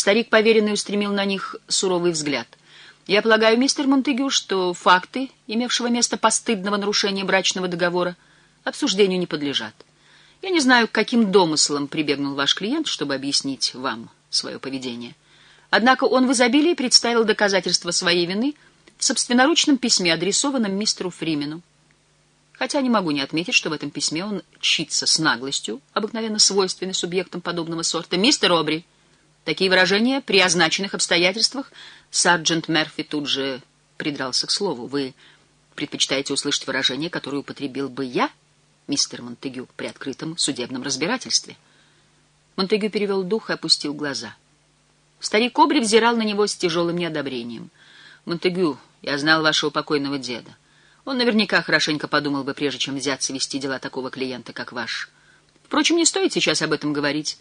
Старик поверенный устремил на них суровый взгляд. «Я полагаю, мистер Монтегю, что факты, имевшего место постыдного нарушения брачного договора, обсуждению не подлежат. Я не знаю, к каким домыслам прибегнул ваш клиент, чтобы объяснить вам свое поведение. Однако он в изобилии представил доказательства своей вины в собственноручном письме, адресованном мистеру Фримену. Хотя не могу не отметить, что в этом письме он чится с наглостью, обыкновенно свойственной субъектам подобного сорта. «Мистер Обри!» Такие выражения при означенных обстоятельствах сарджент Мерфи тут же придрался к слову. «Вы предпочитаете услышать выражение, которое употребил бы я, мистер Монтегю, при открытом судебном разбирательстве?» Монтегю перевел дух и опустил глаза. Старик Обри взирал на него с тяжелым неодобрением. «Монтегю, я знал вашего покойного деда. Он наверняка хорошенько подумал бы, прежде чем взяться вести дела такого клиента, как ваш. Впрочем, не стоит сейчас об этом говорить.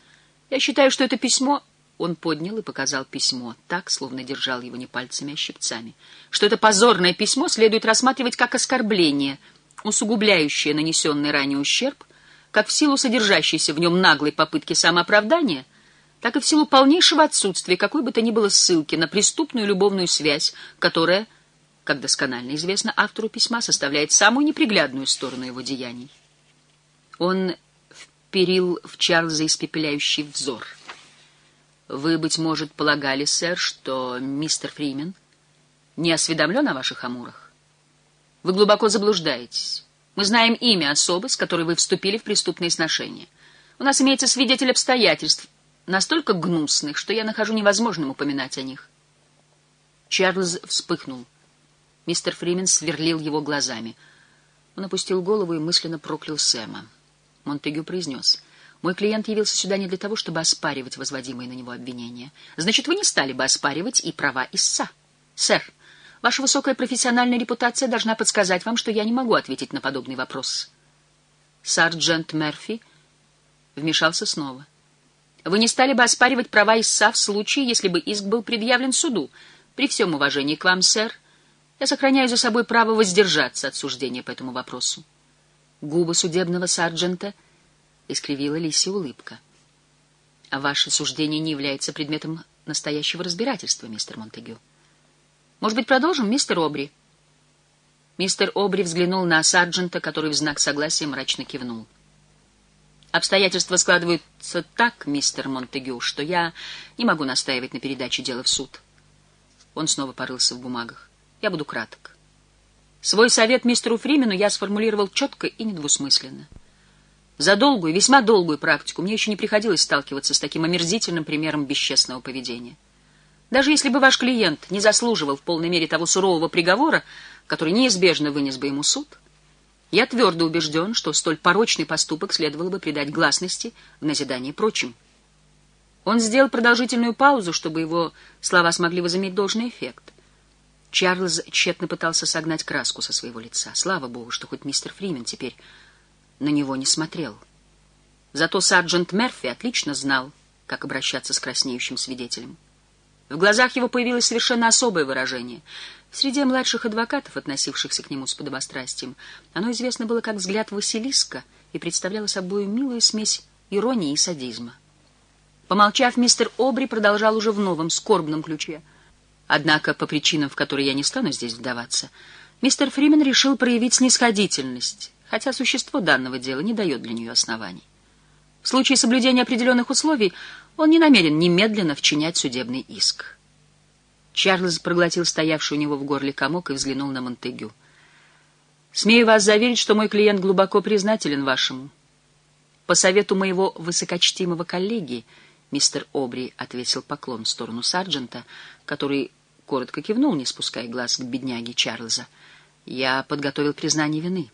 Я считаю, что это письмо... Он поднял и показал письмо, так, словно держал его не пальцами, а щипцами. Что это позорное письмо следует рассматривать как оскорбление, усугубляющее нанесенный ранее ущерб, как в силу содержащейся в нем наглой попытки самооправдания, так и в силу полнейшего отсутствия какой бы то ни было ссылки на преступную любовную связь, которая как досконально известно автору письма, составляет самую неприглядную сторону его деяний. Он вперил в Чарльза испепеляющий взор. «Вы, быть может, полагали, сэр, что мистер Фримен не осведомлен о ваших амурах? Вы глубоко заблуждаетесь. Мы знаем имя особы, с которой вы вступили в преступные сношения. У нас имеется свидетель обстоятельств, настолько гнусных, что я нахожу невозможным упоминать о них». Чарльз вспыхнул — Мистер Фримен сверлил его глазами. Он опустил голову и мысленно проклял Сэма. Монтегю произнес. «Мой клиент явился сюда не для того, чтобы оспаривать возводимые на него обвинения. Значит, вы не стали бы оспаривать и права истца. Сэр, ваша высокая профессиональная репутация должна подсказать вам, что я не могу ответить на подобный вопрос». Сарджент Мерфи вмешался снова. «Вы не стали бы оспаривать права истца в случае, если бы иск был предъявлен суду. При всем уважении к вам, сэр, — я сохраняю за собой право воздержаться от суждения по этому вопросу. Губы судебного сарджента искривила Лиси улыбка. А ваше суждение не является предметом настоящего разбирательства, мистер Монтегю. Может быть, продолжим, мистер Обри? Мистер Обри взглянул на сарджента, который в знак согласия мрачно кивнул. Обстоятельства складываются так, мистер Монтегю, что я не могу настаивать на передаче дела в суд. Он снова порылся в бумагах. Я буду краток. Свой совет мистеру Фримену я сформулировал четко и недвусмысленно. За долгую, весьма долгую практику мне еще не приходилось сталкиваться с таким омерзительным примером бесчестного поведения. Даже если бы ваш клиент не заслуживал в полной мере того сурового приговора, который неизбежно вынес бы ему суд, я твердо убежден, что столь порочный поступок следовало бы придать гласности в назидании прочим. Он сделал продолжительную паузу, чтобы его слова смогли возыметь должный эффект. Чарльз тщетно пытался согнать краску со своего лица. Слава богу, что хоть мистер Фримен теперь на него не смотрел. Зато сарджент Мерфи отлично знал, как обращаться с краснеющим свидетелем. В глазах его появилось совершенно особое выражение. В среде младших адвокатов, относившихся к нему с подобострастием, оно известно было как взгляд Василиска и представляло собой милую смесь иронии и садизма. Помолчав, мистер Обри продолжал уже в новом, скорбном ключе — Однако, по причинам, в которые я не стану здесь вдаваться, мистер Фримен решил проявить снисходительность, хотя существо данного дела не дает для нее оснований. В случае соблюдения определенных условий он не намерен немедленно вчинять судебный иск. Чарльз проглотил стоявший у него в горле комок и взглянул на Монтегю. «Смею вас заверить, что мой клиент глубоко признателен вашему. По совету моего высокочтимого коллеги, мистер Обри ответил поклон в сторону сарджента, который коротко кивнул, не спуская глаз к бедняге Чарльза. Я подготовил признание вины.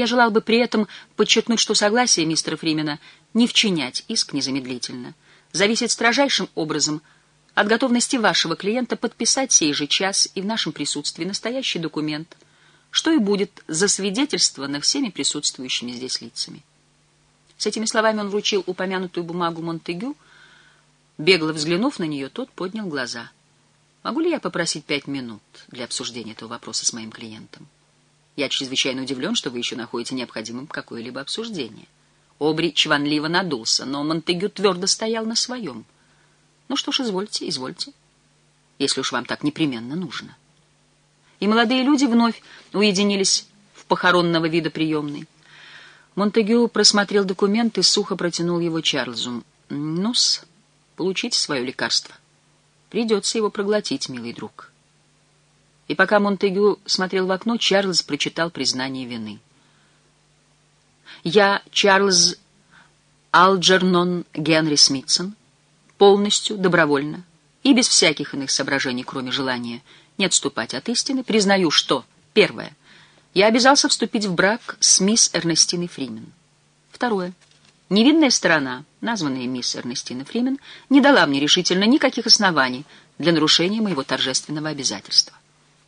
Я желал бы при этом подчеркнуть, что согласие мистера Фримена не вчинять иск незамедлительно зависит строжайшим образом от готовности вашего клиента подписать сей же час и в нашем присутствии настоящий документ, что и будет засвидетельствовано всеми присутствующими здесь лицами. С этими словами он вручил упомянутую бумагу Монтегю. Бегло взглянув на нее, тот поднял глаза — Могу ли я попросить пять минут для обсуждения этого вопроса с моим клиентом? Я чрезвычайно удивлен, что вы еще находите необходимым какое-либо обсуждение. Обри чванливо надулся, но Монтегю твердо стоял на своем. Ну что ж, извольте, извольте, если уж вам так непременно нужно. И молодые люди вновь уединились в похоронного вида приемной. Монтегю просмотрел документ и сухо протянул его Чарльзу. «Ну-с, получите свое лекарство. Придется его проглотить, милый друг». И пока Монтегю смотрел в окно, Чарльз прочитал признание вины. «Я, Чарльз Алджернон Генри Смитсон, полностью, добровольно и без всяких иных соображений, кроме желания не отступать от истины, признаю, что, первое, я обязался вступить в брак с мисс Эрнестиной Фримен. Второе. Невинная сторона, названная мисс Эрнестина Фримен, не дала мне решительно никаких оснований для нарушения моего торжественного обязательства.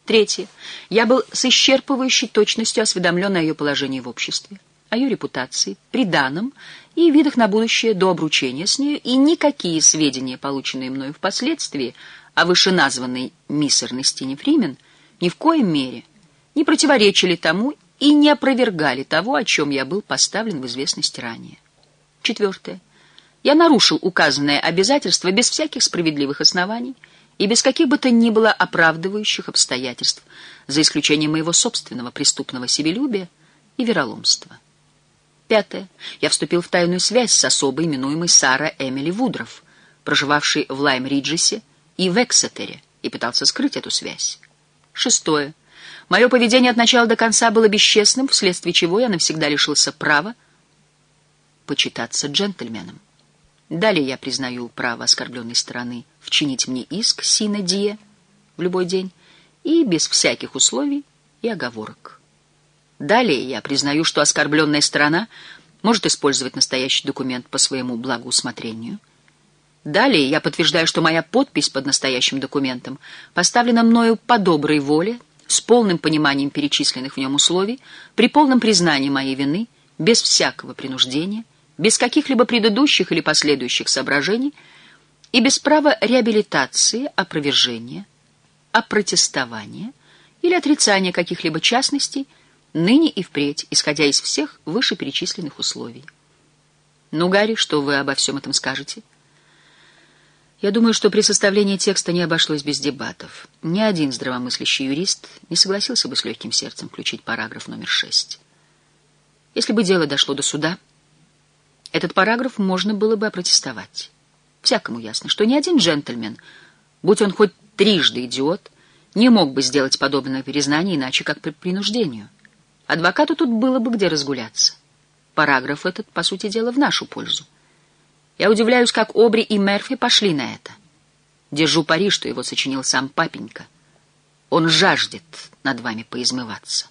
Третье. Я был с исчерпывающей точностью осведомлен о ее положении в обществе, о ее репутации, приданом и видах на будущее до обручения с нею, и никакие сведения, полученные мною впоследствии о вышеназванной мисс Эрнестине Фримен, ни в коем мере не противоречили тому и не опровергали того, о чем я был поставлен в известность ранее. Четвертое. Я нарушил указанное обязательство без всяких справедливых оснований и без каких бы то ни было оправдывающих обстоятельств, за исключением моего собственного преступного себелюбия и вероломства. Пятое. Я вступил в тайную связь с особой, именуемой Сара Эмили Вудров, проживавшей в Лайм-Риджесе и в Эксетере, и пытался скрыть эту связь. Шестое. Мое поведение от начала до конца было бесчестным, вследствие чего я навсегда лишился права почитаться джентльменом. Далее я признаю право оскорбленной стороны вчинить мне иск сина дие в любой день и без всяких условий и оговорок. Далее я признаю, что оскорбленная сторона может использовать настоящий документ по своему благоусмотрению. Далее я подтверждаю, что моя подпись под настоящим документом поставлена мною по доброй воле, с полным пониманием перечисленных в нем условий, при полном признании моей вины, без всякого принуждения, без каких-либо предыдущих или последующих соображений и без права реабилитации, опровержения, опротестования или отрицания каких-либо частностей, ныне и впредь, исходя из всех вышеперечисленных условий. Ну, Гарри, что вы обо всем этом скажете? Я думаю, что при составлении текста не обошлось без дебатов. Ни один здравомыслящий юрист не согласился бы с легким сердцем включить параграф номер шесть. Если бы дело дошло до суда, этот параграф можно было бы опротестовать. Всякому ясно, что ни один джентльмен, будь он хоть трижды идиот, не мог бы сделать подобное признание иначе, как по принуждению. Адвокату тут было бы где разгуляться. Параграф этот, по сути дела, в нашу пользу. Я удивляюсь, как Обри и Мерфи пошли на это. Держу пари, что его сочинил сам папенька. Он жаждет над вами поизмываться.